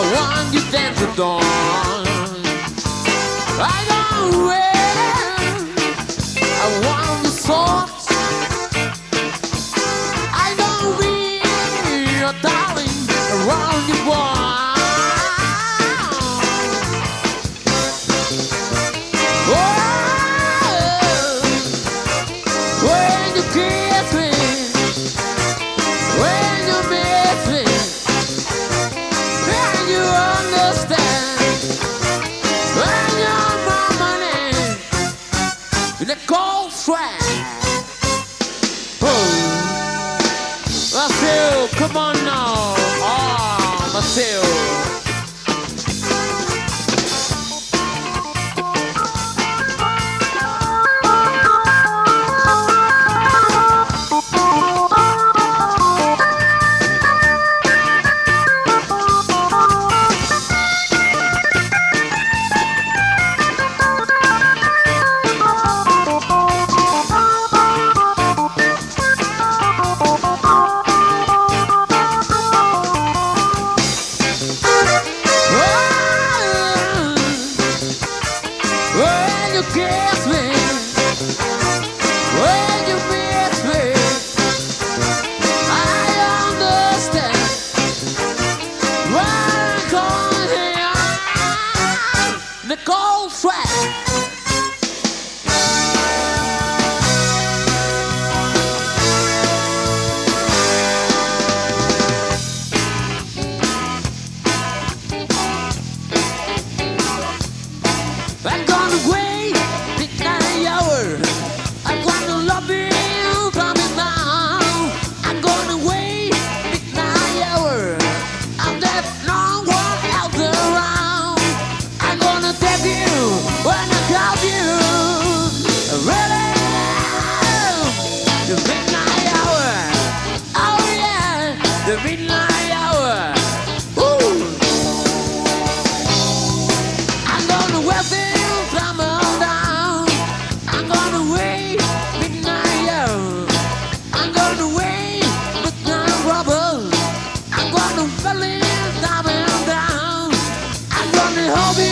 I want you dance the dawn. I don't wait. I want you soft. I don't be your darling around you. Oh, when you kiss me, when they go, swag. Oh, Marcel, come on now. Ah, oh, Marcel. you kiss me? hope